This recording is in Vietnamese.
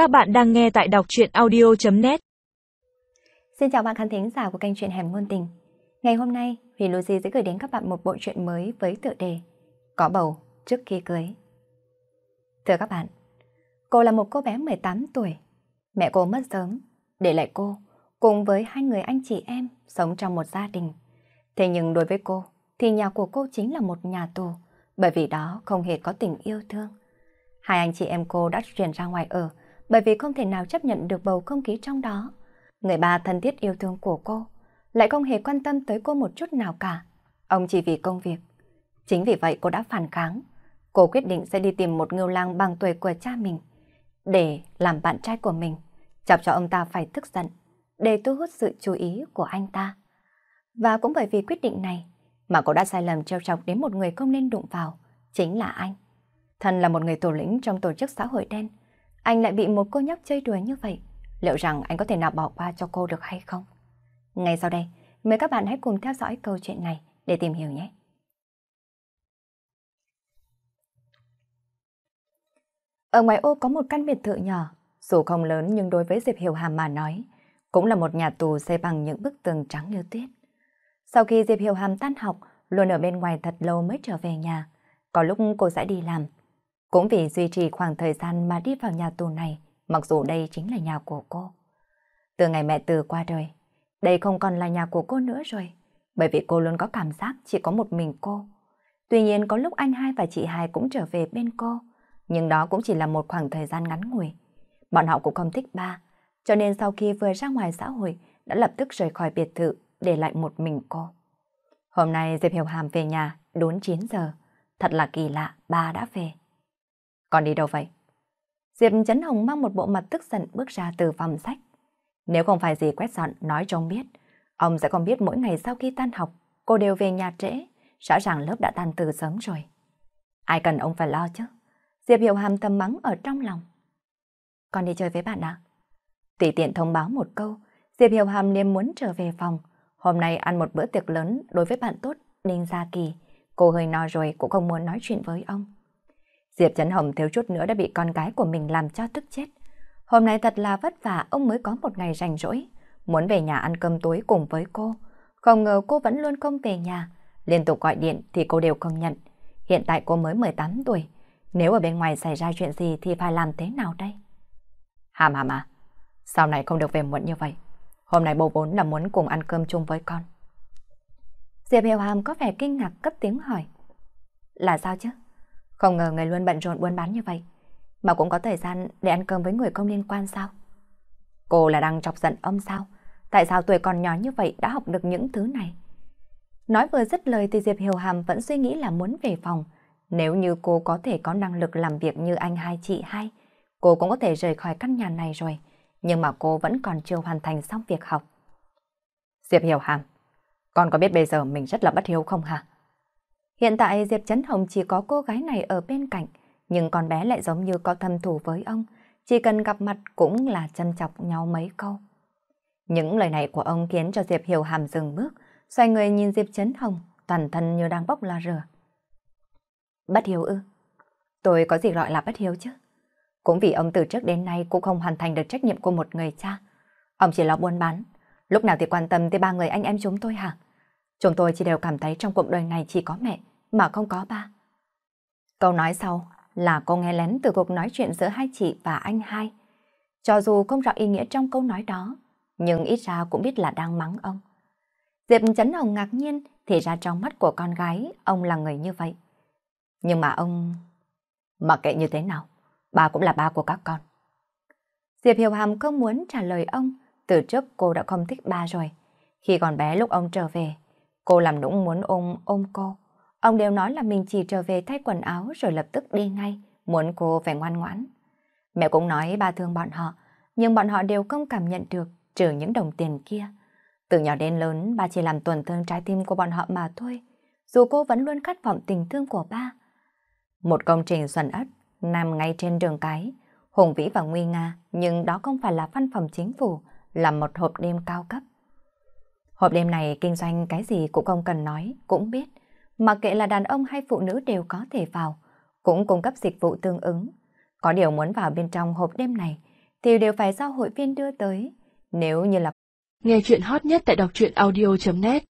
Các bạn đang nghe tại đọc truyện audio.net Xin chào bạn khán thính giả của kênh truyện Hẻm Ngôn Tình. Ngày hôm nay, Huyền Lucy sẽ gửi đến các bạn một bộ truyện mới với tựa đề Có bầu trước khi cưới. Thưa các bạn, cô là một cô bé 18 tuổi. Mẹ cô mất sớm, để lại cô cùng với hai người anh chị em sống trong một gia đình. Thế nhưng đối với cô, thì nhà của cô chính là một nhà tù, bởi vì đó không hề có tình yêu thương. Hai anh chị em cô đã chuyển ra ngoài ở, bởi vì không thể nào chấp nhận được bầu không khí trong đó. Người ba thân thiết yêu thương của cô, lại không hề quan tâm tới cô một chút nào cả. Ông chỉ vì công việc. Chính vì vậy cô đã phản kháng. Cô quyết định sẽ đi tìm một ngưu lang bằng tuổi của cha mình, để làm bạn trai của mình, chọc cho ông ta phải tức giận, để thu hút sự chú ý của anh ta. Và cũng bởi vì quyết định này, mà cô đã sai lầm trêu chọc đến một người không nên đụng vào, chính là anh. Thân là một người tổ lĩnh trong tổ chức xã hội đen, anh lại bị một cô nhóc chơi đùa như vậy. Liệu rằng anh có thể nào bỏ qua cho cô được hay không? Ngay sau đây, mời các bạn hãy cùng theo dõi câu chuyện này để tìm hiểu nhé. Ở ngoài ô có một căn biệt thự nhỏ, dù không lớn nhưng đối với Diệp Hiểu Hàm mà nói, cũng là một nhà tù xây bằng những bức tường trắng như tuyết. Sau khi Diệp Hiểu Hàm tan học, luôn ở bên ngoài thật lâu mới trở về nhà. Có lúc cô sẽ đi làm, cũng vì duy trì khoảng thời gian mà đi vào nhà tù này, mặc dù đây chính là nhà của cô. Từ ngày mẹ từ qua đời, đây không còn là nhà của cô nữa rồi, bởi vì cô luôn có cảm giác chỉ có một mình cô. Tuy nhiên có lúc anh hai và chị hai cũng trở về bên cô, nhưng đó cũng chỉ là một khoảng thời gian ngắn ngủi. Bọn họ cũng không thích ba, cho nên sau khi vừa ra ngoài xã hội đã lập tức rời khỏi biệt thự để lại một mình cô. Hôm nay Diệp Hiểu Hàm về nhà đúng 9 giờ. Thật là kỳ lạ, ba đã về. Con đi đâu vậy? Diệp Chấn Hồng mang một bộ mặt tức giận bước ra từ phòng sách. Nếu không phải gì quét dọn nói cho ông biết, ông sẽ không biết mỗi ngày sau khi tan học, cô đều về nhà trễ, rõ ràng lớp đã tan từ sớm rồi. Ai cần ông phải lo chứ? Diệp Hiểu Hàm thầm mắng ở trong lòng. Con đi chơi với bạn ạ. tùy tiện thông báo một câu, Diệp Hiểu Hàm liền muốn trở về phòng. Hôm nay ăn một bữa tiệc lớn đối với bạn tốt, Ninh Gia Kỳ. Cô hơi no rồi cũng không muốn nói chuyện với ông. Diệp Trấn Hồng thiếu chút nữa đã bị con gái của mình làm cho tức chết. Hôm nay thật là vất vả ông mới có một ngày rảnh rỗi, muốn về nhà ăn cơm tối cùng với cô. Không ngờ cô vẫn luôn không về nhà, liên tục gọi điện thì cô đều không nhận. Hiện tại cô mới 18 tuổi, nếu ở bên ngoài xảy ra chuyện gì thì phải làm thế nào đây? Hàm hàm à, sau này không được về muộn như vậy. Hôm nay bố vốn là muốn cùng ăn cơm chung với con. Diệp Hiểu Hàm có vẻ kinh ngạc cất tiếng hỏi. Là sao chứ? Không ngờ người luôn bận rộn buôn bán như vậy, mà cũng có thời gian để ăn cơm với người không liên quan sao? Cô là đang chọc giận ông sao? Tại sao tuổi còn nhỏ như vậy đã học được những thứ này? Nói vừa dứt lời thì Diệp Hiểu Hàm vẫn suy nghĩ là muốn về phòng. Nếu như cô có thể có năng lực làm việc như anh hai chị hai, cô cũng có thể rời khỏi căn nhà này rồi. Nhưng mà cô vẫn còn chưa hoàn thành xong việc học. Diệp Hiểu Hàm, con có biết bây giờ mình rất là bất hiếu không hả? Hiện tại Diệp Trấn Hồng chỉ có cô gái này ở bên cạnh, nhưng con bé lại giống như có thâm thù với ông, chỉ cần gặp mặt cũng là châm chọc nhau mấy câu. Những lời này của ông khiến cho Diệp Hiểu Hàm dừng bước, xoay người nhìn Diệp Trấn Hồng, toàn thân như đang bốc la rửa. Bất hiếu ư? Tôi có gì gọi là bất hiếu chứ? Cũng vì ông từ trước đến nay cũng không hoàn thành được trách nhiệm của một người cha. Ông chỉ lo buôn bán, lúc nào thì quan tâm tới ba người anh em chúng tôi hả? Chúng tôi chỉ đều cảm thấy trong cuộc đời này chỉ có mẹ, mà không có ba. Câu nói sau là cô nghe lén từ cuộc nói chuyện giữa hai chị và anh hai. Cho dù không rõ ý nghĩa trong câu nói đó, nhưng ít ra cũng biết là đang mắng ông. Diệp Chấn Hồng ngạc nhiên thì ra trong mắt của con gái ông là người như vậy. Nhưng mà ông... Mặc kệ như thế nào, ba cũng là ba của các con. Diệp Hiểu Hàm không muốn trả lời ông, từ trước cô đã không thích ba rồi. Khi còn bé lúc ông trở về, cô làm nũng muốn ôm ôm cô. Ông đều nói là mình chỉ trở về thay quần áo rồi lập tức đi ngay, muốn cô phải ngoan ngoãn. Mẹ cũng nói bà thương bọn họ, nhưng bọn họ đều không cảm nhận được, trừ những đồng tiền kia. Từ nhỏ đến lớn, bà chỉ làm tuần thương trái tim của bọn họ mà thôi. Dù cô vẫn luôn khát vọng tình thương của ba. Một công trình xuân ất nằm ngay trên đường cái, hùng vĩ và nguy nga, nhưng đó không phải là văn phòng chính phủ, là một hộp đêm cao cấp. Hộp đêm này kinh doanh cái gì cũng không cần nói, cũng biết. Mặc kệ là đàn ông hay phụ nữ đều có thể vào, cũng cung cấp dịch vụ tương ứng. Có điều muốn vào bên trong hộp đêm này, thì đều phải do hội viên đưa tới. Nếu như là nghe chuyện hot nhất tại đọc truyện audio.net